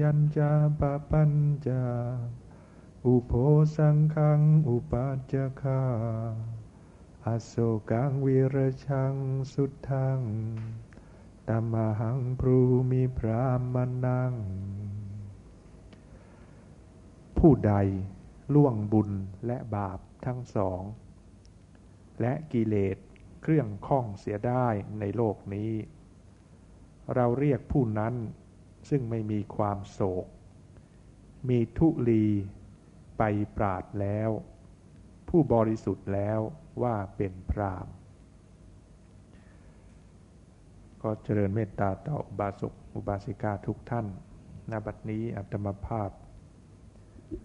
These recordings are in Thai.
ยัญจาปปัญจา อุโพสังคัง อุปัจจคาอโศกังวิรชังสุดทังตัมหังพรูมีพรามนัง ผู้ใดล่วงบุญและบาปทั้งสอง และกิเลสเครื่องข้องเสียได้ในโลกนี้ เราเรียกผู้นั้น ซึ่งไม่มีความโศก มีทุลีไปปราดแล้ว ผู้บริสุทธิ์แล้วว่าเป็นพรามก็เจริญเมตตาต่ออุบาสกอุบาสิกาทุกท่านณบัดนี้อัตมภาพ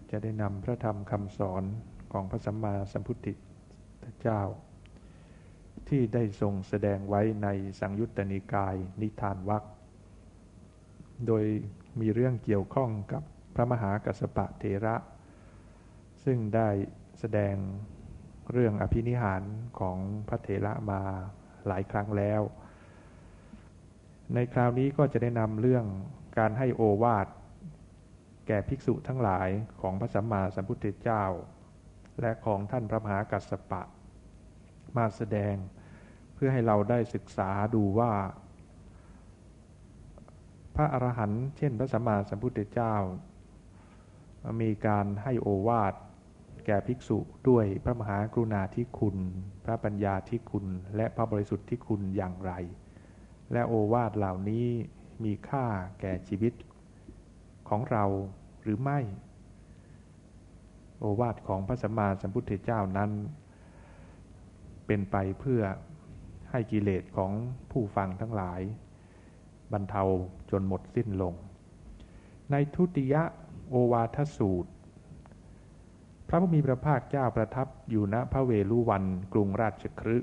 จะได้นำพระธรรมคำสอนของพระสัมมาสัมพุทธเจ้า ที่ได้ทรงแสดงไว้ในสังยุตตนิกายนิทานวัก โดยมีเรื่องเกี่ยวข้องกับพระมหากัสปะเถระ ซึ่งได้แสดงเรื่องอภินิหารของพระเถระมาหลายครั้งแล้ว ในคราวนี้ก็จะได้นำเรื่องการให้โอวาทแก่ภิกษุทั้งหลายของพระสัมมาสัมพุทธเจ้า และของท่านพระมหากัสสปะ มาแสดงเพื่อให้เราได้ศึกษาดูว่า พระอรหันต์เช่นพระสัมมาสัมพุทธเจ้า มีการให้โอวาทแก่ภิกษุด้วยพระมหากรุณาธิคุณ พระปัญญาธิคุณ และพระบริสุทธิ์ที่คุณอย่างไร และโอวาทเหล่านี้มีค่าแก่ชีวิตของเราหรือไม่ โอวาทของพระสัมมาสัมพุทธเจ้านั้น เป็นไปเพื่อให้กิเลสของผู้ฟังทั้งหลาย บรรเทาจนหมดสิ้นลง ในทุติยะโอวาทสูตร พระผู้มีพระภาคเจ้าประทับอยู่ณพระเวลุวันกรุงราชครึ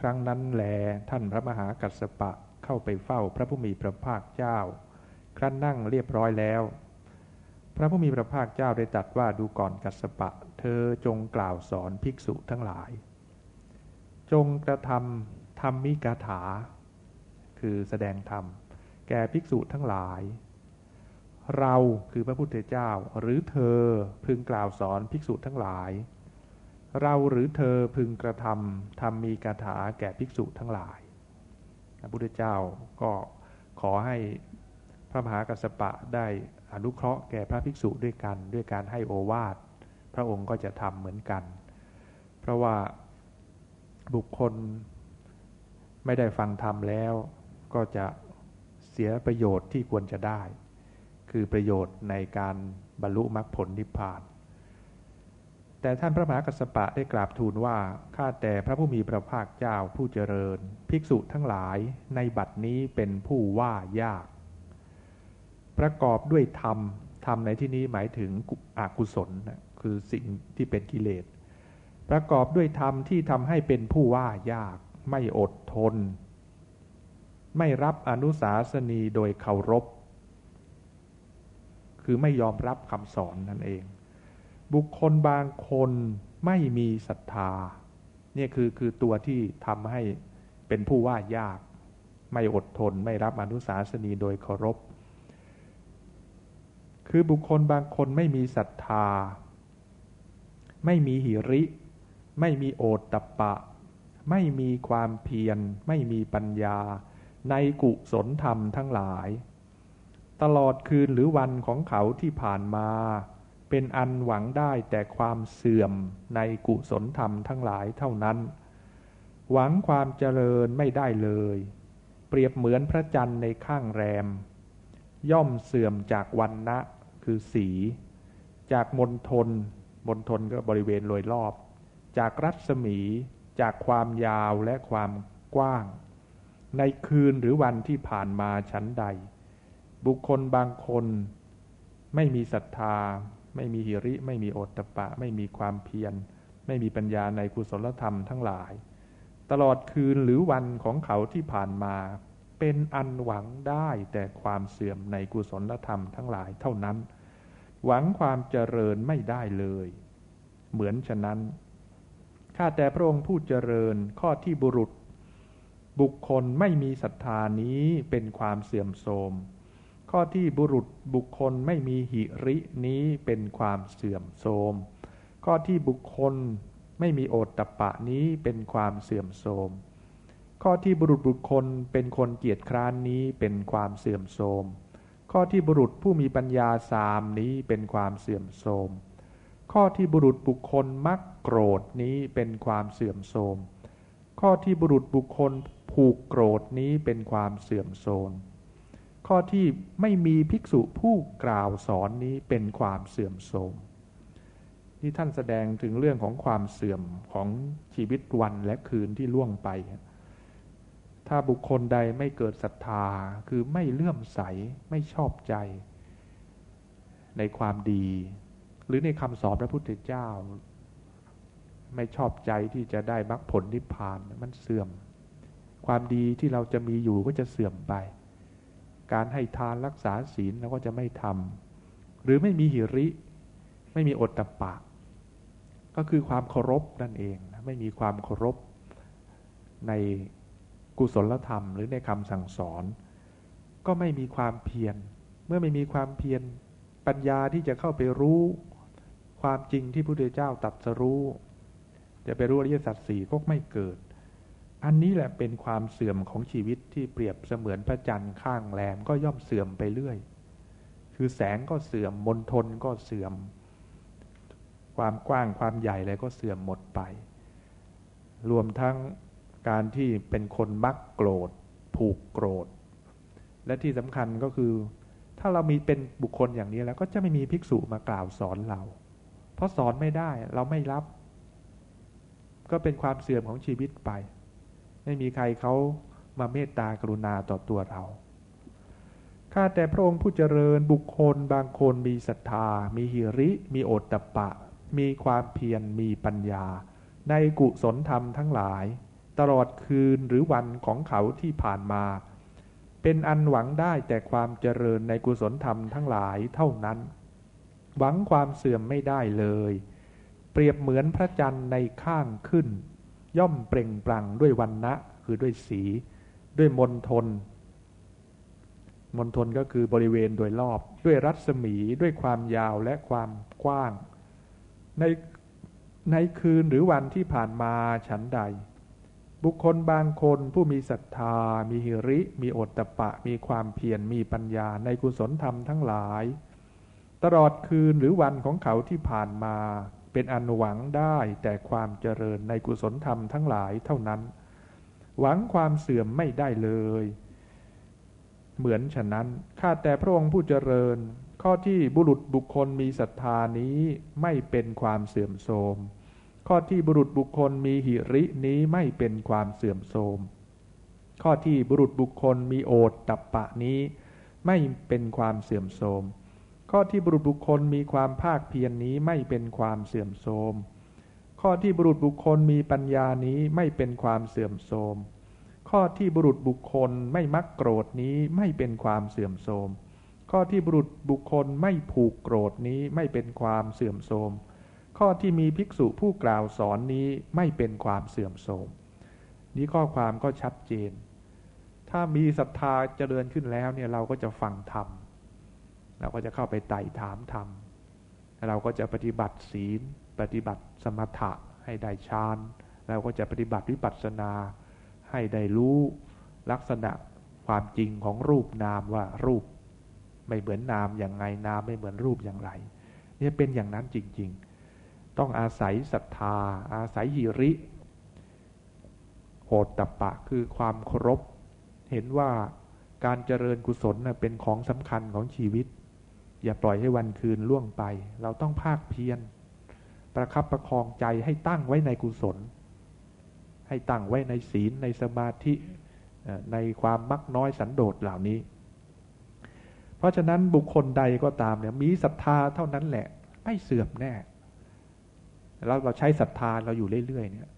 ครั้งนั้นแลท่านพระมหากัสสปะเข้าไปเฝ้าพระผู้มีพระภาคเจ้า ครั้นนั่งเรียบร้อยแล้ว พระผู้มีพระภาคเจ้าได้ตรัสว่าดูก่อนกัสสปะ เธอจงกล่าวสอนภิกษุทั้งหลาย จงกระทำธรรมิกถา คือแสดงธรรม แก่ภิกษุทั้งหลาย เราคือพระพุทธเจ้า หรือเธอพึงกล่าวสอนภิกษุทั้งหลาย เราหรือเธอพึงกระทำทำมีคาถาแก่ภิกษุทั้งหลาย พระพุทธเจ้าก็ขอให้พระมหากัสสปะได้อนุเคราะห์แก่พระภิกษุด้วยกัน ด้วยการให้โอวาทพระองค์ก็จะทำเหมือนกัน เพราะว่าบุคคลไม่ได้ฟังธรรมแล้ว ก็จะเสียประโยชน์ที่ควรจะได้ คือประโยชน์ในการบรรลุมรรคผลนิพพาน แต่ท่านพระมหากัสสปะได้กราบทูลว่าข้าแต่พระผู้มีพระภาคเจ้าผู้เจริญ ภิกษุทั้งหลายในบัดนี้เป็นผู้ว่ายาก ประกอบด้วยธรรมธรรมในที่นี้หมายถึงอกุศลคือสิ่งที่เป็นกิเลสประกอบด้วยธรรมที่ทำให้เป็นผู้ว่ายาก ไม่อดทน ไม่รับอนุสาสนีโดยเคารพ คือไม่ยอมรับคำสอนนั่นเอง บุคคลบางคนไม่มีศรัทธา เนี่ยคือคือตัวที่ทำให้เป็นผู้ว่ายาก ไม่อดทน ไม่รับอนุสาสนีโดยเคารพ คือบุคคลบางคนไม่มีศรัทธา ไม่มีหิริ ไม่มีโอตตะปะ ไม่มีความเพียร ไม่มีปัญญา ในกุศลธรรมทั้งหลาย ตลอดคืนหรือวันของเขาที่ผ่านมา เป็นอันหวังได้แต่ความเสื่อมในกุศลธรรมทั้งหลายเท่านั้น หวังความเจริญไม่ได้เลย เปรียบเหมือนพระจันทร์ในข้างแรม ย่อมเสื่อมจากวันนะคือสี จากมณฑลมณฑลก็บริเวณโดยรอบ จากรัศมี จากความยาวและความกว้าง ในคืนหรือวันที่ผ่านมาชั้นใด บุคคลบางคน ไม่มีศรัทธา ไม่มีหิริ ไม่มีโอตตะปะ ไม่มีความเพียร ไม่มีปัญญาในกุศลธรรมทั้งหลาย ตลอดคืนหรือวันของเขาที่ผ่านมา เป็นอันหวังได้แต่ความเสื่อมในกุศลธรรมทั้งหลายเท่านั้น หวังความเจริญไม่ได้เลย เหมือนฉะนั้นข้าแต่พระองค์ผู้เจริญข้อที่บุรุษ บุคคลไม่มีศรัทธานี้เป็นความเสื่อมโทรม ข้อที่บุรุษบุคคลไม่มีหิรินี้เป็นความเสื่อมโทรม ข้อที่บุคคลไม่มีโอตตะปะนี้เป็นความเสื่อมโทรม ข้อที่บุรุษบุคคลเป็นคนเกียจคร้านนี้เป็นความเสื่อมโทรม ข้อที่บุรุษผู้มีปัญญาสามนี้เป็นความเสื่อมโทรม ข้อที่บุรุษบุคคลมักโกรธนี้เป็นความเสื่อมโทรม ข้อที่บุรุษบุคคล ผูกโกรธนี้เป็นความเสื่อมโทรมข้อที่ไม่มีภิกษุผู้กล่าวสอนนี้เป็นความเสื่อมโทรมที่ท่านแสดงถึงเรื่องของความเสื่อมของชีวิตวันและคืนที่ล่วงไป ถ้าบุคคลใดไม่เกิดศรัทธาคือไม่เลื่อมใสไม่ชอบใจ ในความดี หรือในคำสอนพระพุทธเจ้า ไม่ชอบใจที่จะได้มรรคผลนิพพานมันเสื่อม ความดีที่เราจะมีอยู่ก็จะเสื่อมไป การให้ทานรักษาศีลเราก็จะไม่ทำหรือไม่มีหิริ ไม่มีอดตปะ ก็คือความเคารพนั่นเองนะไม่มีความเคารพในกุศลธรรม หรือในคำสั่งสอน ก็ไม่มีความเพียรเมื่อไม่มีความเพียรปัญญาที่จะเข้าไปรู้ความจริงที่พระพุทธเจ้าตัดสรู้ จะไปรู้อริยสัจสี่ก็ไม่เกิด อันนี้แหละเป็นความเสื่อมของชีวิตที่เปรียบเสมือนพระจันทร์ข้างแรมก็ย่อมเสื่อมไปเรื่อย คือแสงก็เสื่อมมนทนก็เสื่อม ความกว้างความใหญ่อะไรก็เสื่อมหมดไป รวมทั้งการที่เป็นคนมักโกรธ ผูกโกรธ และที่สำคัญก็คือ ถ้าเรามีเป็นบุคคลอย่างนี้แล้วก็จะไม่มีภิกษุมากล่าวสอนเรา เพราะสอนไม่ได้เราไม่รับ ก็เป็นความเสื่อมของชีวิตไป ไม่มีใครเขามาเมตตากรุณาต่อตัวเรา ข้าแต่พระองค์ผู้เจริญบุคคลบางคนมีศรัทธา มีหิริ มีโอตตะปะ มีความเพียร มีปัญญา ในกุศลธรรมทั้งหลาย ตลอดคืนหรือวันของเขาที่ผ่านมา เป็นอันหวังได้แต่ความเจริญในกุศลธรรมทั้งหลายเท่านั้น หวังความเสื่อมไม่ได้เลย เปรียบเหมือนพระจันทร์ในข้างขึ้น ย่อมเปล่งปลั่งด้วยวันนะคือด้วยสี ด้วยมนทน มนทนก็คือบริเวณโดยรอบ ด้วยรัศมีด้วยความยาวและความกว้าง ในในคืนหรือวันที่ผ่านมาฉันใด บุคคลบางคนผู้มีศรัทธา มีหิริ มีโอตตะปะ มีความเพียรมีปัญญาในกุศลธรรมทั้งหลาย ตลอดคืนหรือวันของเขาที่ผ่านมา เป็นอันหวังได้แต่ความเจริญในกุศลธรรมทั้งหลายเท่านั้น หวังความเสื่อมไม่ได้เลย เหมือนฉะนั้นข้าแต่พระองค์ผู้เจริญ ข้อที่บุรุษบุคคลมีศรัทธานี้ไม่เป็นความเสื่อมโทรมข้อที่บุรุษบุคคลมีหิรินี้ไม่เป็นความเสื่อมโทรมข้อที่บุรุษบุคคลมีโอดตับปะนี้ ไม่เป็นความเสื่อมโทรม ข้อที่บุรุษบุคคลมีความภาคเพียรนนี้ไม่เป็นความเสื่อมโทรม ข้อที่บุรุษบุคคลมีปัญญานี้ไม่เป็นความเสื่อมโทรม ข้อที่บุรุษบุคคลไม่มักโกรธนี้ไม่เป็นความเสื่อมโทรม ข้อที่บุรุษบุคคลไม่ผูกโกรธนี้ไม่เป็นความเสื่อมโทรม ข้อที่มีภิกษุผู้กล่าวสอนนี้ไม่เป็นความเสื่อมโทรม นี้ข้อความก็ชัดเจน ถ้ามีศรัทธาเจริญขึ้นแล้วเนี่ยเราก็จะฟังธรรม เราก็จะเข้าไปไต่ถามธรรมเราก็จะปฏิบัติศีล ปฏิบัติสมถะให้ได้ฌานเราก็จะปฏิบัติวิปัสสนา ให้ได้รู้ลักษณะความจริงของรูปนามว่ารูป ไม่เหมือนนามอย่างไงนามไม่เหมือนรูปอย่างไรเนี่ยเป็นอย่างนั้นจริง ๆ ต้องอาศัยศรัทธา อาศัยหิริโหตตปะคือความเคารพเห็นว่าการเจริญกุศลเป็นของสำคัญของชีวิต อย่าปล่อยให้วันคืนล่วงไป เราต้องภาคเพียรประคับประคองใจให้ตั้งไว้ในกุศล ให้ตั้งไว้ในศีลในสมาธิในความมักน้อยสันโดษเหล่านี้ เพราะฉะนั้นบุคคลใดก็ตามเนี่ยมีศรัทธาเท่านั้นแหละ ไม่เสื่อมแน่ แล้วเราใช้ศรัทธาเราอยู่เรื่อยๆเนี่ย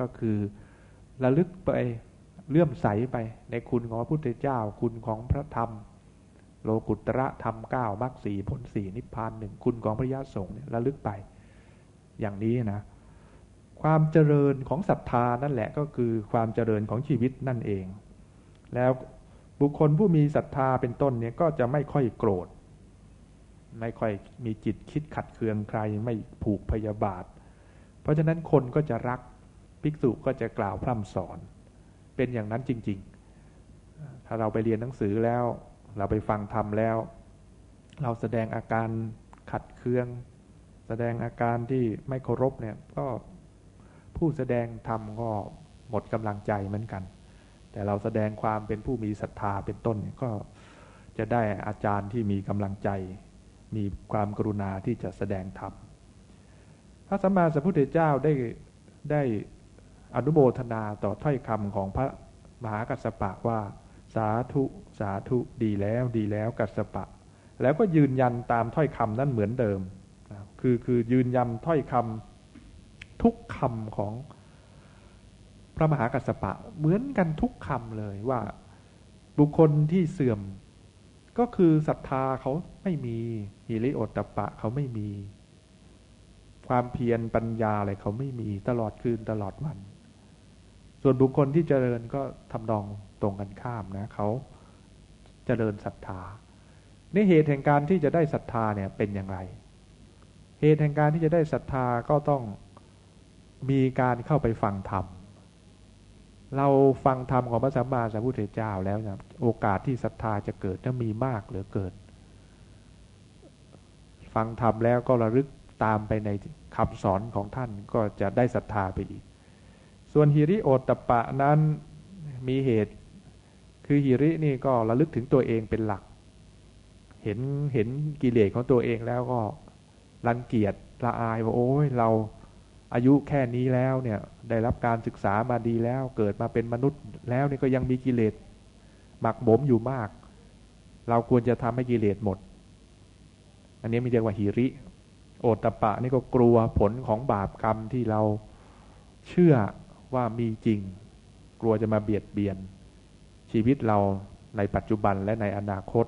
ก็คือระลึกไปเลื่อมใสไปในคุณของพระพุทธเจ้า คุณของพระธรรม โลกุตระธรรมเก้ามรรคสีผลสีนิพพานหนึ่งคุณของพระยาสงฆ์เนี่ยระลึกไป อย่างนี้นะ ความเจริญของศรัทธานั่นแหละก็คือความเจริญของชีวิตนั่นเอง แล้วบุบุคคลผู้มีศรัทธาเป็นต้นเนี่ยก็จะไม่ค่อยโกรธ ไม่ค่อยมีจิตคิดขัดเคืองใครไม่ผูกพยาบาท เพราะฉะนั้นคนก็จะรักภิกษุก็จะกล่าวพร่ำสอน เป็นอย่างนั้นจริง ๆ ถ้าเราไปเรียนหนังสือแล้ว เราไปฟังธรรมแล้ว เราแสดงอาการขัดเคือง แสดงอาการที่ไม่เคารพเนี่ยก็ผู้แสดงธรรมก็หมดกำลังใจเหมือนกัน แต่เราแสดงความเป็นผู้มีศรัทธาเป็นต้นก็จะได้อาจารย์ที่มีกำลังใจ มีความกรุณาที่จะแสดงธรรมพระสัมมาสัมพุทธเจ้าได้ได้อนุโมทนาต่อถ้อยคำของพระมหากัสสปะว่า สาธุ สาธุ ดีแล้วดีแล้วกัสปะ แล้วก็ยืนยันตามถ้อยคำนั้นเหมือนเดิมคือคือยืนยันถ้อยคำทุกคำของพระมหากัสปะเหมือนกันทุกคำเลยว่าบุคคลที่เสื่อม ก็คือศรัทธาเขาไม่มีฮิริโอตตปะเขาไม่มี ความเพียรปัญญาอะไรเขาไม่มีตลอดคืนตลอดวัน ส่วนบุคคลที่เจริญก็ทำนอง ตรงกันข้ามนะเขาเจริญศรัทธาในเหตุแห่งการที่จะได้ศรัทธาเนี่ยเป็นอย่างไร เหตุแห่งการที่จะได้ศรัทธาก็ต้องมีการเข้าไปฟังธรรม เราฟังธรรมของพระสัมมาสัมพุทธเจ้าแล้วนะโอกาสที่ศรัทธาจะเกิดจะมีมากเหลือเกิน ฟังธรรมแล้วก็ระลึกตามไปในคำสอนของท่านก็จะได้ศรัทธาไปอีก ส่วนฮิริโอตปะนั้นมีเหตุ คือฮิรินี่ก็ระลึกถึงตัวเองเป็นหลัก เห็นเห็นกิเลสของตัวเองแล้วก็รังเกียจละอายว่าโอ้ยเราอายุแค่นี้แล้วเนี่ยได้รับการศึกษามาดีแล้ว เกิดมาเป็นมนุษย์แล้วนี่ก็ยังมีกิเลสหมักหมมอยู่มาก เราควรจะทำให้กิเลสหมด อันนี้มีเรียกว่าฮิริ โอตปะนี่ก็กลัวผลของบาปกรรมที่เราเชื่อว่ามีจริง กลัวจะมาเบียดเบียน ชีวิตเราในปัจจุบันและในอนาคต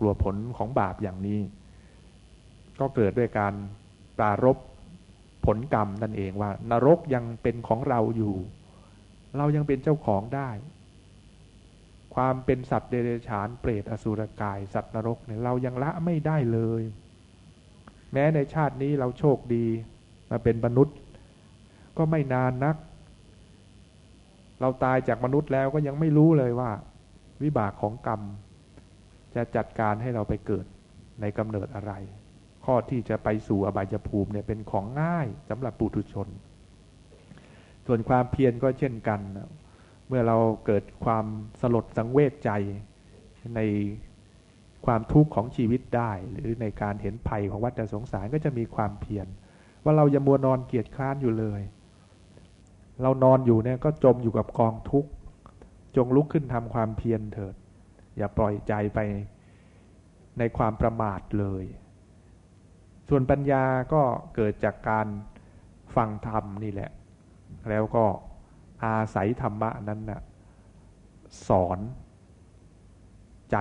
กลัวผลของบาปอย่างนี้ ก็เกิดด้วยการปรารบผลกรรมนั่นเองว่า นรกยังเป็นของเราอยู่ เรายังเป็นเจ้าของได้ ความเป็นสัตว์เดรัจฉานเปรตอสุรกาย สัตว์นรกเนี่ยเรายังละไม่ได้เลย แม้ในชาตินี้เราโชคดีมาเป็นมนุษย์ ก็ไม่นานนัก เราตายจากมนุษย์แล้วก็ยังไม่รู้เลยว่า วิบากของกรรม จะจัดการให้เราไปเกิดในกำเนิดอะไร ข้อที่จะไปสู่อบายภูมิเนี่ยเป็นของง่ายสำหรับปุถุชน ส่วนความเพียรก็เช่นกัน เมื่อเราเกิดความสลดสังเวชใจในความทุกข์ของชีวิตได้ หรือในการเห็นภัยของวัฏสงสารก็จะมีความเพียรว่าเราอย่ามัวนอนเกียจคร้านอยู่เลย เรานอนอยู่เนี่ยก็จมอยู่กับกองทุกข์ จงลุกขึ้นทำความเพียรเถิด อย่าปล่อยใจไปในความประมาทเลย ส่วนปัญญาก็เกิดจากการฟังธรรมนี่แหละ แล้วก็อาศัยธรรมะนั้นนะ่ะสอนใจ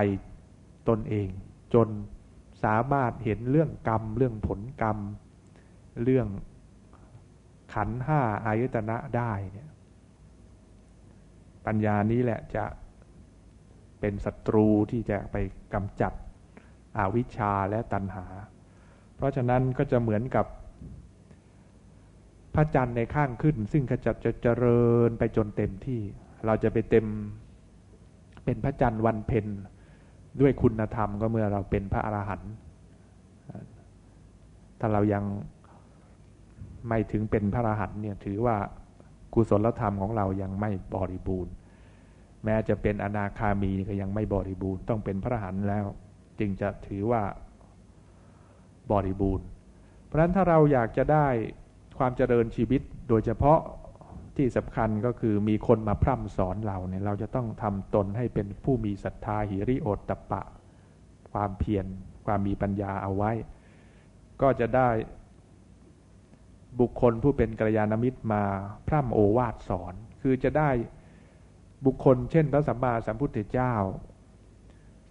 ตนเอง จนสามารถเห็นเรื่องกรรม เรื่องผลกรรม เรื่อง ขันห้าอายตนะได้เนี่ยปัญญานี้แหละจะเป็นศัตรูที่จะไปกำจัดอวิชชาและตัณหา เพราะฉะนั้นก็จะเหมือนกับพระจันทร์ในข้างขึ้น ซึ่งขจัดจะเจริญไปจนเต็มที่ เราจะไปเต็มเป็นพระจันทร์วันเพ็ญด้วยคุณธรรมก็เมื่อเราเป็นพระอรหันต์ถ้าเรายัง ไม่ถึงเป็นพระอรหันต์เนี่ยถือว่ากุศลธรรมของเรายังไม่บริบูรณ์ แม้จะเป็นอนาคามีก็ยังไม่บริบูรณ์ ต้องเป็นพระอรหันต์แล้ว จึงจะถือว่าบริบูรณ์ เพราะฉะนั้นถ้าเราอยากจะได้ความเจริญชีวิตโดยเฉพาะที่สำคัญก็คือมีคนมาพร่ำสอนเราเนี่ยเราจะต้องทำตนให้เป็นผู้มีศรัทธาหิริโอตตปะ ความเพียรความมีปัญญาเอาไว้ ก็จะได้ บุคคลผู้เป็นกัลยาณมิตรมาพร่ำโอวาทสอน คือจะได้บุคคล เช่น พระสัมมาสัมพุทธเจ้า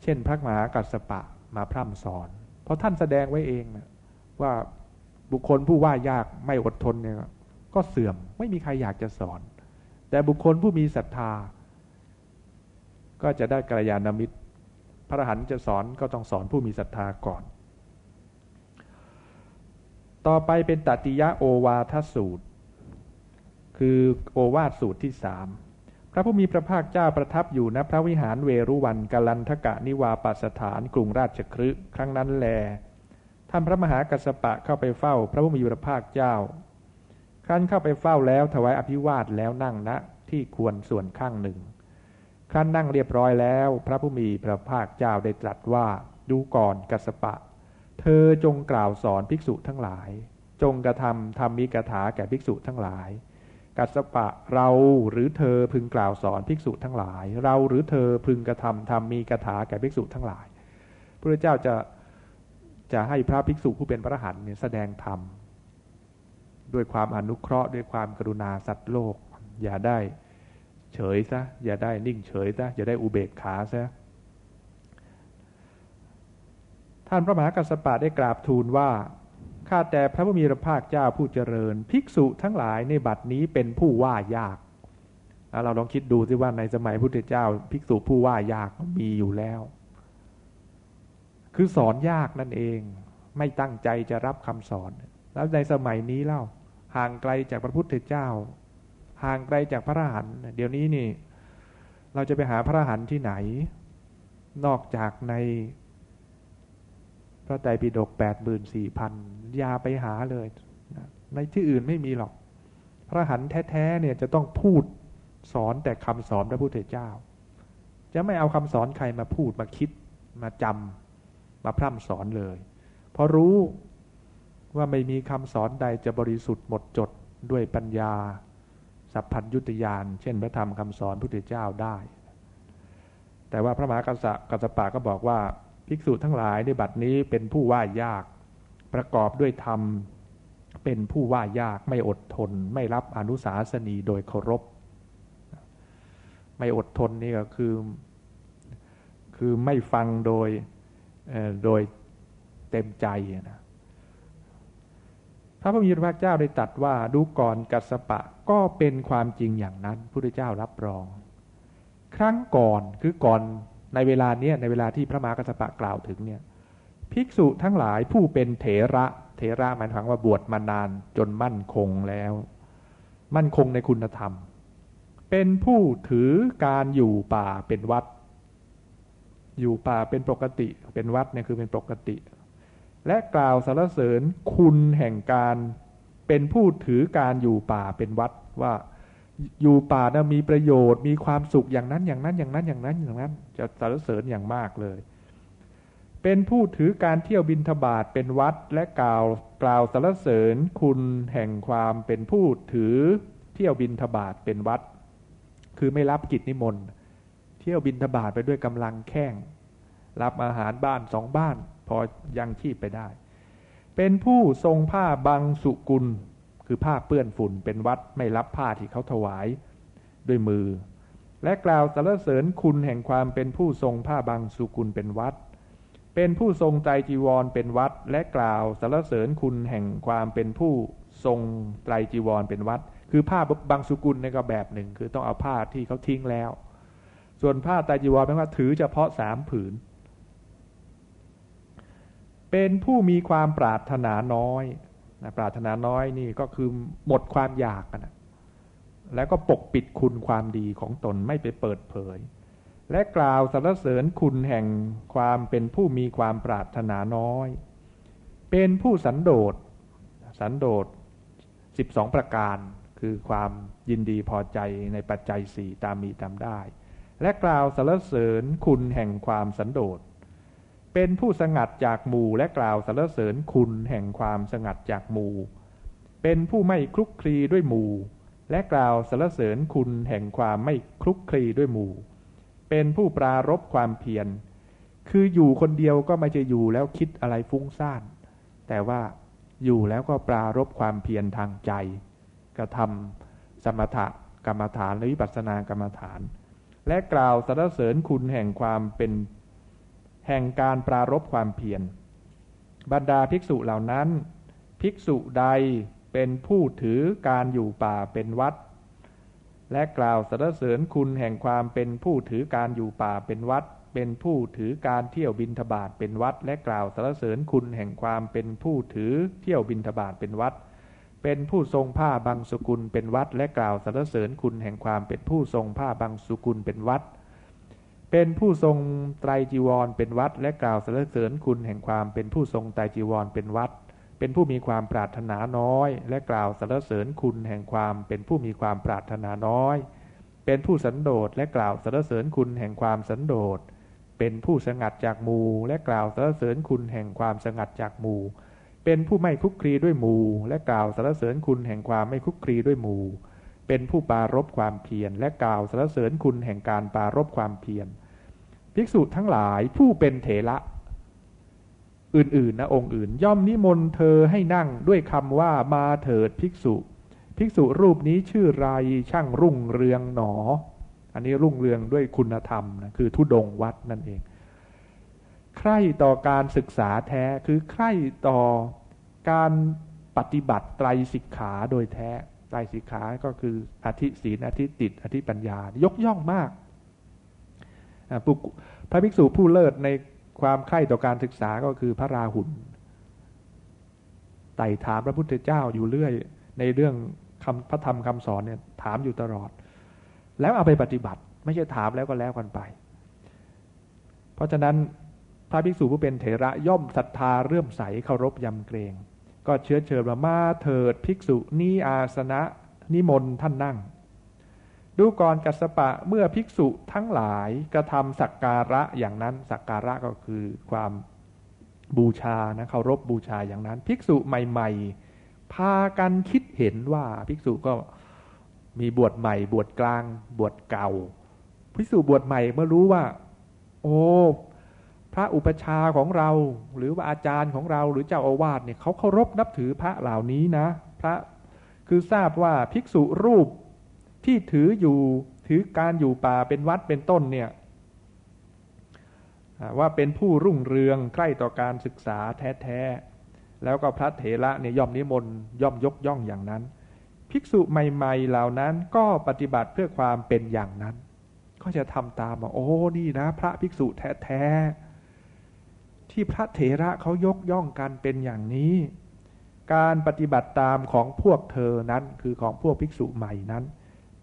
เช่น พระมหากัสสปะมาพร่ำสอน เพราะท่านแสดงไว้เองนะว่าบุคคลผู้ว่ายากไม่อดทนเนี่ยก็เสื่อมไม่มีใครอยากจะสอน แต่บุคคลผู้มีศรัทธา ก็จะได้กัลยาณมิตร พระอรหันต์จะสอนก็ต้องสอนผู้มีศรัทธาก่อน ต่อไปเป็นตติยะโอวาทสูตร คือโอวาทสูตรที่สามพระผู้มีพระภาคเจ้าประทับอยู่ณพระวิหารเวรุวันกลันทกะนิวาปสถานกรุงราชครึครั้งนั้นแล ท่านพระมหากัสปะเข้าไปเฝ้า พระผู้มีพระภาคเจ้า ครั้นเข้าไปเฝ้าแล้วถวายอภิวาทแล้วนั่งณที่ควรส่วนข้างหนึ่ง ครั้นนั่งเรียบร้อยแล้ว พระผู้มีพระภาคเจ้าได้ตรัสว่าดูก่อนกัสปะ เธอจงกล่าวสอนภิกษุทั้งหลาย จงกระทำทำมีกถาแก่ภิกษุทั้งหลาย กัสปะเราหรือเธอพึงกล่าวสอนภิกษุทั้งหลาย เราหรือเธอพึงกระทำทำมีกถาแก่ภิกษุทั้งหลายพระเจ้าจะจะให้พระภิกษุผู้เป็นพระหันเนี่ยแสดงธรรมด้วยความอนุเคราะห์ด้วยความกรุณาสัตว์โลก อย่าได้เฉยซะอย่าได้นิ่งเฉยซะอย่าได้อุเบกขาซะ ท่านพระมหากัสสปะได้กราบทูลว่า ข้าแต่พระผู้มีพระภาคเจ้าผู้เจริญ ภิกษุทั้งหลายในบัดนี้เป็นผู้ว่ายาก เราลองคิดดูสิว่าในสมัยพุทธเจ้า ภิกษุผู้ว่ายากมีอยู่แล้ว คือสอนยากนั่นเอง ไม่ตั้งใจจะรับคำสอน แล้วในสมัยนี้เล่า ห่างไกลจากพระพุทธเจ้า ห่างไกลจากพระอรหันต์เดี๋ยวนี้นี่ เราจะไปหาพระอรหันต์ที่ไหน นอกจากใน พระไตรปิฎกแปดหมื่นสี่พันยาไปหาเลยในที่อื่นไม่มีหรอก พระหันแท้ๆเนี่ยจะต้องพูดสอนแต่คำสอนพระพุทธเจ้า จะไม่เอาคำสอนใครมาพูดมาคิดมาจำมาพร่ำสอนเลย เพราะรู้ว่าไม่มีคำสอนใดจะบริสุทธิ์หมดจดด้วยปัญญา สัพพัญยุตยานเช่นพระธรรมคำสอนพระพุทธเจ้าได้ แต่ว่าพระมหากัสสะกัสปะก็บอกว่า ภิกษุทั้งหลายในบัดนี้เป็นผู้ว่ายาก ประกอบด้วยธรรม เป็นผู้ว่ายากไม่อดทน ไม่รับอนุสาสนีโดยเคารพ ไม่อดทนนี่ก็คือ คือไม่ฟังโดยโดยเต็มใจนะพระพุทธเจ้าได้ตัดว่าดูก่อนกัสปะก็เป็นความจริงอย่างนั้นพระเจ้ารับรอง ครั้งก่อนคือก่อน ในเวลาเนี้ยในเวลาที่พระมหากัสปะกล่าวถึงเนี่ยภิกษุทั้งหลายผู้เป็นเถระเถระหมายถึงว่าบวชมานานจนมั่นคงแล้ว มั่นคงในคุณธรรม เป็นผู้ถือการอยู่ป่าเป็นวัด อยู่ป่าเป็นปกติเป็นวัดเนี่ยคือเป็นปกติ และกล่าวสรรเสริญคุณแห่งการเป็นผู้ถือการอยู่ป่าเป็นวัดว่า อยู่ป่านะมีประโยชน์ มีความสุขอย่างนั้นอย่างนั้นอย่างนั้นอย่างนั้นอย่างนั้น จะสรรเสริญอย่างมากเลย เป็นผู้ถือการเที่ยวบินทบาทเป็นวัดและกล่าวกล่าวสรรเสริญคุณแห่งความเป็นผู้ถือเที่ยวบินทบาทเป็นวัด คือไม่รับกิจนิมนต์ที่ยวบินทบาทไปด้วยกำลังแข้งรับอาหารบ้านสองบ้าน พอยังชีพไปได้ เป็นผู้ทรงผ้าบางสุกุล คือผ้าเปื้อนฝุ่นเป็นวัดไม่รับผ้าที่เขาถวายด้วยมือ และกล่าวสรรเสริญคุณแห่งความเป็นผู้ทรงผ้าบางสุกุลเป็นวัด เป็นผู้ทรงใจจีวรเป็นวัด และกล่าวสรรเสริญคุณแห่งความเป็นผู้ทรงไตรจีวรเป็นวัด คือผ้าบางสุกุลในก็แบบหนึ่ง คือต้องเอาผ้าที่เขาทิ้งแล้ว ส่วนผ้าไตจีวรแปลว่าถือเฉพาะสามผืน เป็นผู้มีความปรารถนาน้อย นะปรารถนาน้อยนี่ก็คือหมดความอยากนะแล้วก็ปกปิดคุณความดีของตนไม่ไปเปิดเผย และกล่าวสรรเสริญคุณแห่งความเป็นผู้มีความปรารถนาน้อย เป็นผู้สันโดษสันโดษสิบองประการ คือความยินดีพอใจในปัจจัยสี่ตามมีตามได้ และกล่าวสรรเสริญคุณแห่งความสันโดษ เป็นผู้สงัดจากหมู่และกล่าวสรรเสริญคุณแห่งความสงัดจากหมู่ เป็นผู้ไม่คลุกคลีด้วยหมู่ และกล่าวสรรเสริญคุณแห่งความไม่คลุกคลีด้วยหมู่ เป็นผู้ปรารบความเพียร คืออยู่คนเดียวก็ไม่จะอยู่แล้วคิดอะไรฟุ้งซ่าน แต่ว่าอยู่แล้วก็ปรารบความเพียรทางใจ กระทำสมถกรรมฐานและวิปัสสนากรรมฐาน และกล่าวสรรเสริญคุณแห่งความเป็น แห่งการปรารบความเพียร บรรดาภิกษุเหล่านั้น ภิกษุใดเป็นผู้ถือการอยู่ป่าเป็นวัด และกล่าวสรรเสริญคุณแห่งความเป็นผู้ถือการอยู่ป่าเป็นวัด เป็นผู้ถือการเที่ยวบินทบาทเป็นวัด และกล่าวสรรเสริญคุณแห่งความเป็นผู้ถือเที่ยวบินทบาทเป็นวัด เป็นผู้ทรงผ้าบางสุกุลเป็นวัด และกล่าวสรรเสริญคุณแห่งความเป็นผู้ทรงผ้าบางสุกุลเป็นวัด เป็นผู้ทรงไตรจีวรเป็นวัด และกล่าวสรรเสริญคุณแห่งความเป็นผู้ทรงไตรจีวรเป็นวัด เป็นผู้มีความปรารถนาน้อย และกล่าวสรรเสริญคุณแห่งความเป็นผู้มีความปรารถนาน้อย เป็นผู้สันโดษและกล่าวสรรเสริญคุณแห่งความสันโดษ เป็นผู้สงัดจากหมู่และกล่าวสรรเสริญคุณแห่งความสงัดจากหมู่เป็นผู้ไม่คุกคลีด้วยหมู่และกล่าวสรรเสริญคุณแห่งความไม่คุกคลีด้วยหมู่เป็นผู้ปารบความเพียรและกล่าวสรรเสริญคุณแห่งการปารบความเพียร ภิกษุทั้งหลายผู้เป็นเถระอื่นๆนะองค์อื่น ย่อมนิมนต์เธอให้นั่งด้วยคำว่ามาเถิดภิกษุ ภิกษุรูปนี้ชื่อไรช่างรุ่งเรืองหนอ อันนี้รุ่งเรืองด้วยคุณธรรมนะคือทุดงวัดนั่นเอง ใคร่ต่อการศึกษาแท้คือใคร่ต่อการปฏิบัติไตรสิกขาโดยแท้ไตรสิกขาก็คืออธิศีลอธิติดอธิปัญญายกย่องมาก พระภิกษุผู้เลิศในความใคร่ต่อการศึกษาก็คือพระราหุลไต่ถามพระพุทธเจ้าอยู่เรื่อย ในเรื่องคำพระธรรมคำสอนเนี่ยถามอยู่ตลอด แล้วเอาไปปฏิบัติ ไม่ใช่ถามแล้วก็แล้วกันไป เพราะฉะนั้นพระภิกษุผู้เป็นเถระย่อมศรัทธาเรื่มใสเคารพยำเกรง ก็เชื้อเชิญมามาเถิดภิกษุนี้อาสนะนิมนต์ท่านนั่ง ดูก่อนกัสปะเมื่อภิกษุทั้งหลายกระทำสักการะอย่างนั้น สักการะก็คือความบูชานะเคารพบบูชาอย่างนั้น ภิกษุใหม่ ๆ พากันคิดเห็นว่าภิกษุก็มีบวชใหม่ บวชกลาง บวชเก่า ภิกษุบวชใหม่เมื่อรู้ว่า โอ้พระอุปชาของเรา หรือว่าอาจารย์ของเราหรือเจ้าอาวาสเนี่ยเขาเคารพนับถือพระเหล่านี้นะ พระคือทราบว่าภิกษุรูป ที่ถืออยู่ถือการอยู่ป่าเป็นวัดเป็นต้นเนี่ยว่าเป็นผู้รุ่งเรืองใกล้ต่อการศึกษาแท้ๆ แล้วก็พระเถระเนี่ยย่อมนิมนต์ย่อมยกย่องอย่างนั้น ภิกษุใหม่ ๆ เหล่านั้นก็ปฏิบัติเพื่อความเป็นอย่างนั้น ก็จะทำตามว่าโอ้นี่นะ พระภิกษุแท้ๆ ที่พระเถระเขายกย่องกันเป็นอย่างนี้ การปฏิบัติตามของพวกเธอนั้นคือของพวกภิกษุใหม่นั้น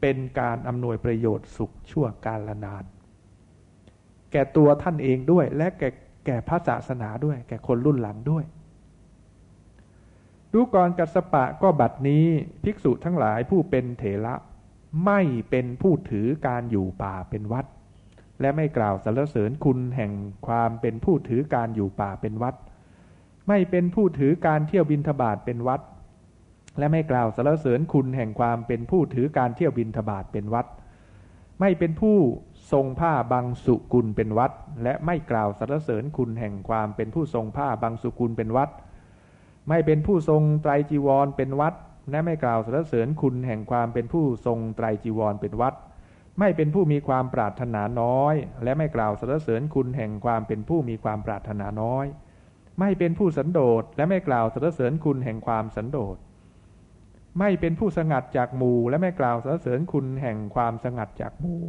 เป็นการอำนวยประโยชน์สุขชั่วกาลนาน แก่ตัวท่านเองด้วย และแก่แก่พระศาสนาด้วย แก่คนรุ่นหลังด้วยดูกรกัสปะก็บัดนี้ภิกษุทั้งหลายผู้เป็นเถระไม่เป็นผู้ถือการอยู่ป่าเป็นวัด และไม่กล่าวสรรเสริญคุณแห่งความเป็นผู้ถือการอยู่ป่าเป็นวัด ไม่เป็นผู้ถือการเที่ยวบินทบาทเป็นวัด และไม่กล่าวสรรเสริญคุณแห่งความเป็นผู้ถือการเที่ยวบินทบาทเป็นวัด ไม่เป็นผู้ทรงผ้าบางสุกุลเป็นวัด และไม่กล่าวสรรเสริญคุณแห่งความเป็นผู้ทรงผ้าบางสุกุลเป็นวัด ไม่เป็นผู้ทรงไตรจีวรเป็นวัด และไม่กล่าวสรรเสริญคุณแห่งความเป็นผู้ทรงไตรจีวรเป็นวัด ไม่เป็นผู้มีความปรารถนาน้อย และไม่กล่าวสรรเสริญคุณแห่งความเป็นผู้มีความปรารถนาน้อย ไม่เป็นผู้สันโดษและไม่กล่าวสรรเสริญคุณแห่งความสันโดษ ไม่เป็นผู้สงัดจากหมู่ และไม่กล่าวสรรเสริญคุณแห่งความสงัดจากหมู่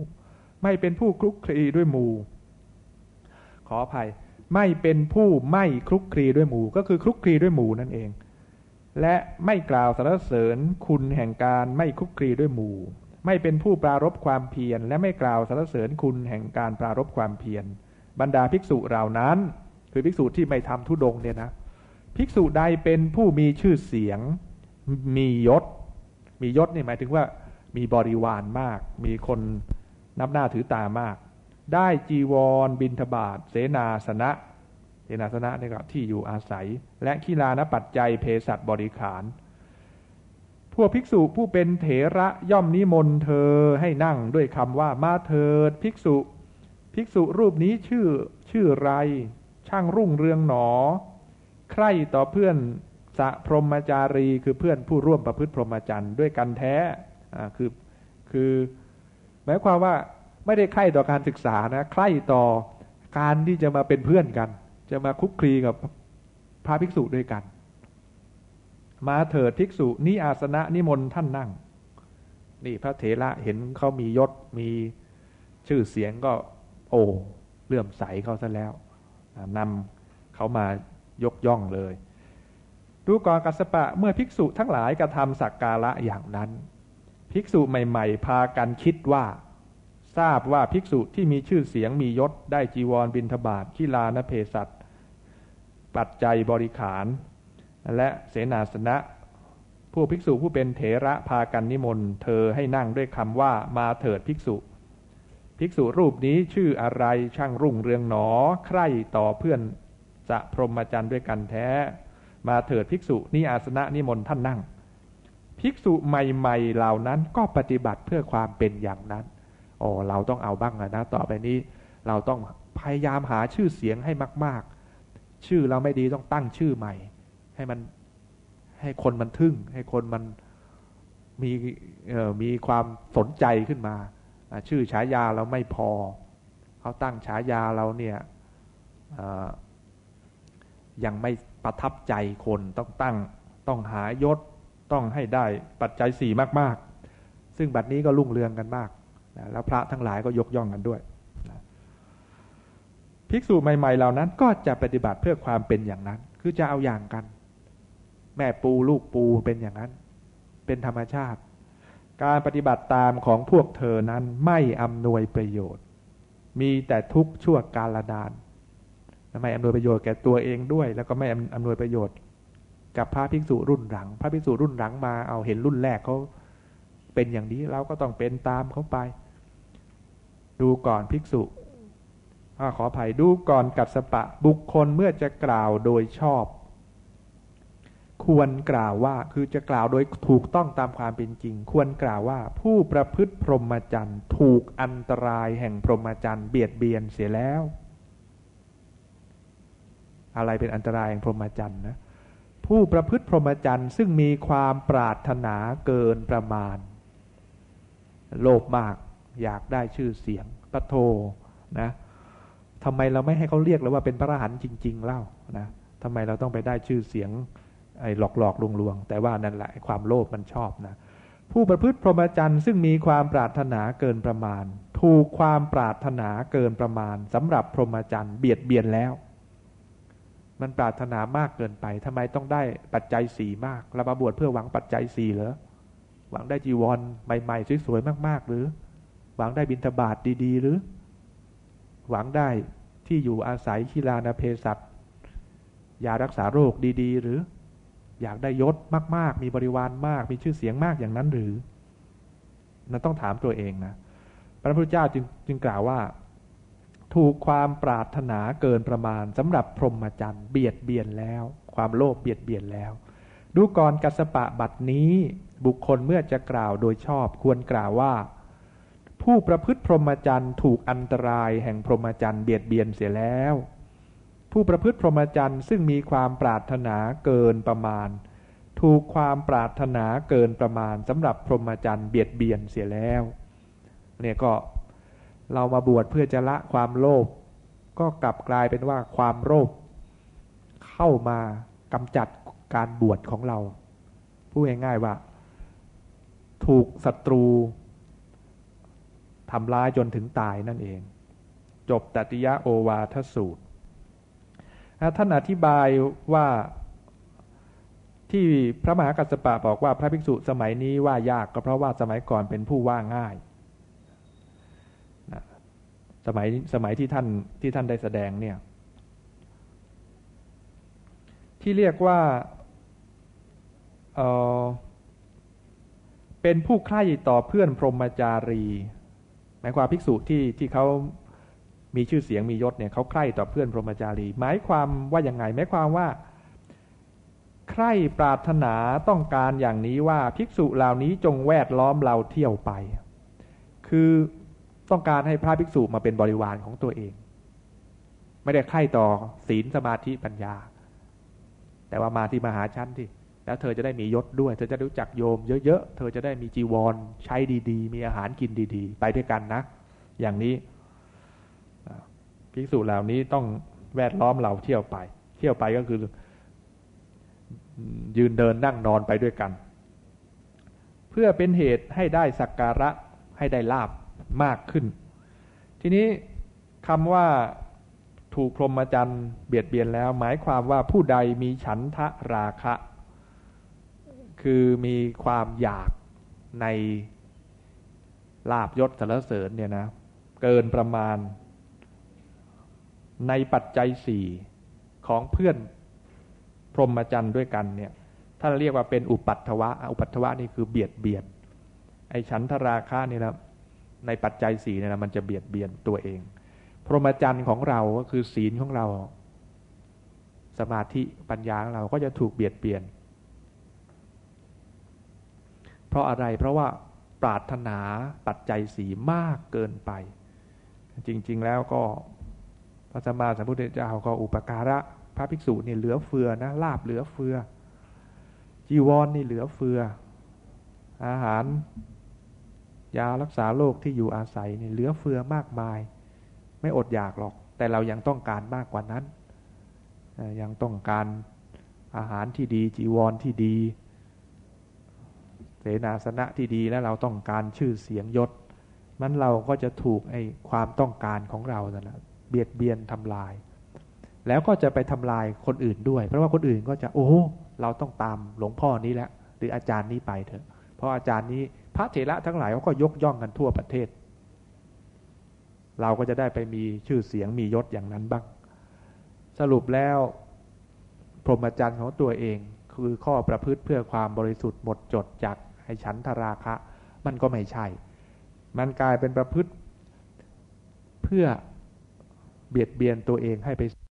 ไม่เป็นผู้คลุกคลีด้วยหมู่ ขออภัย ไม่เป็นผู้ไม่คลุกคลีด้วยหมู่ ก็คือคลุกคลีด้วยหมู่นั่นเอง และไม่กล่าวสรรเสริญคุณแห่งการไม่คลุกคลีด้วยหมู่ ไม่เป็นผู้ปรารบความเพียร และไม่กล่าวสรรเสริญคุณแห่งการปรารบความเพียร บรรดาภิกษุเหล่านั้น คือภิกษุที่ไม่ทำทุดงเนี่ยนะ ภิกษุใดเป็นผู้มีชื่อเสียง มียศ มียศนี่หมายถึงว่ามีบริวารมาก มีคนนับหน้าถือตามาก ได้จีวร บินทบาท เสนาสนะ เสนาสนะนี่ก็ที่อยู่อาศัย และขีลานปัจจัยเพศัตบริขาร พวกภิกษุผู้เป็นเถระย่อมนิมนต์เธอให้นั่งด้วยคำว่ามาเถิดภิกษุ ภิกษุรูปนี้ชื่อชื่อไร ช่างรุ่งเรืองหนอ ใคร่ต่อเพื่อน สะพรหมจารีคือเพื่อนผู้ร่วมประพฤติพรหมจรรย์ด้วยกันแท้คือคือหมายความว่าไม่ได้ใคร่ต่อการศึกษานะใคร่ต่อการที่จะมาเป็นเพื่อนกัน จะมาคุกคลีกับพระภิกษุด้วยกัน มาเถิดภิกษุนิอาสนะนิมนต์ท่านนั่ง นี่พระเถระเห็นเขามียศมีชื่อเสียงก็ โอ้เลื่อมใสเขาซะแล้วนำเขามายกย่องเลย ดูก่อนกัสปะเมื่อภิกษุทั้งหลายกระทำสักการะอย่างนั้น ภิกษุใหม่ๆ พากันคิดว่า ทราบว่าภิกษุที่มีชื่อเสียงมียศได้จีวรบินทบาทขีลานเพสัตปัจจัยบริขาร และเสนาสนะ ผู้ภิกษุผู้เป็นเถระพากันนิมนต์เธอให้นั่งด้วยคำว่ามาเถิดภิกษุ ภิกษุรูปนี้ชื่ออะไรช่างรุ่งเรืองหนอ ใคร่ต่อเพื่อนจะพรหมจรรย์ด้วยกันแท้ มาเถิดภิกษุนี่อาสนะนิมนต์ท่านนั่ง ภิกษุใหม่ๆเหล่านั้นก็ปฏิบัติเพื่อความเป็นอย่างนั้นโอ้เราต้องเอาบ้างนะต่อไปนี้ เราต้องพยายามหาชื่อเสียงให้มาก ๆ ชื่อเราไม่ดีต้องตั้งชื่อใหม่ ให้มันให้คนมันทึ่ง ให้คนมันมีมีความสนใจขึ้นมา ชื่อฉายาเราไม่พอเขาตั้งฉายาเราเนี่ย ยังไม่ประทับใจคนต้องตั้งต้องหายศต้องให้ได้ปัจจัยสี่มากๆ ซึ่งบัดนี้ก็รุ่งเรืองกันมากแล้วพระทั้งหลายก็ยกย่องกันด้วยภิกษุใหม่ ๆ เหล่านั้นก็จะปฏิบัติเพื่อความเป็นอย่างนั้น คือจะเอาอย่างกัน แม่ปูลูกปูเป็นอย่างนั้น เป็นธรรมชาติ การปฏิบัติตามของพวกเธอนั้นไม่อำนวยประโยชน์ มีแต่ทุกข์ชั่วกาลดาน ไม่อำนวยประโยชน์แก่ตัวเองด้วย แล้วก็ไม่อำนวยประโยชน์ กับพระภิกษุรุ่นหลัง พระภิกษุรุ่นหลังมาเอาเห็นรุ่นแรกเขาเป็นอย่างนี้เราก็ต้องเป็นตามเขาไป ดูก่อนภิกษุอขออภัยดูก่อนกัดสปะบุคคลเมื่อจะกล่าวโดยชอบ ควรกล่าวว่าคือจะกล่าวโดยถูกต้องตามความเป็นจริง ควรกล่าวว่าผู้ประพฤติพรหมจรรย์ ถูกอันตรายแห่งพรหมจรรย์เบียดเบียนเสียแล้ว อะไรเป็นอันตรายแห่งพรหมจรรย์นะผู้ประพฤติพรหมจรรย์ซึ่งมีความปรารถนาเกินประมาณ โลภมากอยากได้ชื่อเสียงปะโทนะทำไมเราไม่ให้เขาเรียกเลยว่าเป็นพระอรหันต์จริง ๆ เล่านะทำไมเราต้องไปได้ชื่อเสียงไอ้หลอกหลอกลวงลวงแต่ว่านั่นแหละความโลภมันชอบนะผู้ประพฤติพรหมจรรย์ซึ่งมีความปรารถนาเกินประมาณ ถูกความปรารถนาเกินประมาณสำหรับพรหมจรรย์เบียดเบียนแล้ว มันปรารถนามากเกินไปทำไมต้องได้ปัจจัยสี่มากเรามาบวชเพื่อหวังปัจจัยสี่เหรอหวังได้จีวรใหม่ๆสวยๆมาก ๆ หรือ หวังได้บิณฑบาตดี ๆ หรือ หวังได้ที่อยู่อาศัยขีลานาเพศัตยารักษาโรคดีๆ หรือ อยากได้ยศมาก ๆ มีบริวารมาก มีชื่อเสียงมากอย่างนั้นหรือนั่นต้องถามตัวเองนะพระพุทธเจ้าจึงจึงกล่าวว่า ถูกความปรารถนาเกินประมาณสำหรับพรหมจรรย์เบียดเบียนแล้ว ความโลภเบียดเบียนแล้ว ดูก่อนกัสปะบัดนี้ บุคคลเมื่อจะกล่าวโดยชอบควรกล่าวว่า ผู้ประพฤติพรหมจรรย์ถูกอันตรายแห่งพรหมจรรย์เบียดเบียนเสียแล้ว ผู้ประพฤติพรหมจรรย์ซึ่งมีความปรารถนาเกินประมาณ ถูกความปรารถนาเกินประมาณสำหรับพรหมจรรย์เบียดเบียนเสียแล้วเนี่ยก็ เรามาบวชเพื่อจะละความโลภก็กลับกลายเป็นว่าความโลภเข้ามากำจัดการบวชของเราพูดง่ายๆว่า ถูกศัตรูทำร้ายจนถึงตายนั่นเอง จบตติยะโอวาทสูตรท่านอธิบายว่าที่พระมหากัสสปะบอกว่าพระภิกษุสมัยนี้ว่ายากก็เพราะว่าสมัยก่อนเป็นผู้ว่าง่าย สมัยสมัยที่ท่านที่ท่านได้แสดงเนี่ยที่เรียกว่าเเป็นผู้ใคร่ต่อเพื่อนพรหมจารีหมายความภิกษุที่ที่เขามีชื่อเสียงมียศเนี่ยเขาใคร่ต่อเพื่อนพรหมจารี หมายความว่าอย่างไงหมายความว่า ใคร่ปรารถนาต้องการอย่างนี้ว่าภิกษุเหล่านี้จงแวดล้อมเราเที่ยวไป คือ ต้องการให้พระภิกษุมาเป็นบริวารของตัวเอง ไม่ได้ใคร่ต่อศีลสมาธิปัญญา แต่ว่ามาที่มหาชั้นที่แล้วเธอจะได้มียศด้วย เธอจะรู้จักโยมเยอะๆ เธอจะได้มีจีวร ใช้ดีๆ มีอาหารกินดีๆ ไปด้วยกันนะ อย่างนี้ภิกษุเหล่านี้ต้องแวดล้อมเราเที่ยวไป เที่ยวไปก็คือ ยืนเดินนั่งนอนไปด้วยกัน เพื่อเป็นเหตุให้ได้สักการะให้ได้ลาบ มากขึ้น ทีนี้คำว่าถูกพรหมจรรย์เบียดเบียนแล้ว หมายความว่าผู้ใดมีฉันทะราคะ คือมีความอยากในลาบยศสรรเสริญเนี่ยนะเกินประมาณ ในปัจจัยสี่ของเพื่อนพรหมจรรย์ด้วยกันเนี่ยท่านเรียกว่าเป็นอุปัตถวะ อุปัตถวะนี่คือเบียดเบียน ไอ้ฉันทราคะนี่นะ ในปัจจัยสี่เนี่ยนะมันจะเบียดเบียนตัวเอง พรหมจรรย์ของเราก็คือศีลของเรา สมาธิปัญญาของเราก็จะถูกเบียดเบียน เพราะอะไรเพราะว่าปรารถนาปัจจัยสีมากเกินไป จริง ๆแล้วก็พระสัมมาสัมพุทธเจ้าก็อุปการะพระภิกษุนี่เหลือเฟือนะลาบเหลือเฟือ จีวรนนี่เหลือเฟือ อาหาร ยารักษาโรคที่อยู่อาศัยเนี่ยเหลือเฟือมากมาย ไม่อดอยากหรอก แต่เรายังต้องการมากกว่านั้น ยังต้องการอาหารที่ดีจีวรที่ดี เสนาสนะที่ดีแล้วเราต้องการชื่อเสียงยศ มันเราก็จะถูกไอ้ความต้องการของเรานะเบียดเบียนทำลาย แล้วก็จะไปทำลายคนอื่นด้วย เพราะว่าคนอื่นก็จะโอ้เราต้องตามหลวงพ่อนี้แล้วหรืออาจารย์นี้ไปเถอะ เพราะอาจารย์นี้ พระเถระทั้งหลายเขาก็ยกย่องกันทั่วประเทศ เราก็จะได้ไปมีชื่อเสียงมียศอย่างนั้นบ้าง สรุปแล้ว พรหมจรรย์ของตัวเองคือข้อประพฤติเพื่อความบริสุทธิ์หมดจดจากให้ฉันทราคะ มันก็ไม่ใช่ มันกลายเป็นประพฤติเพื่อเบียดเบียนตัวเองให้ไป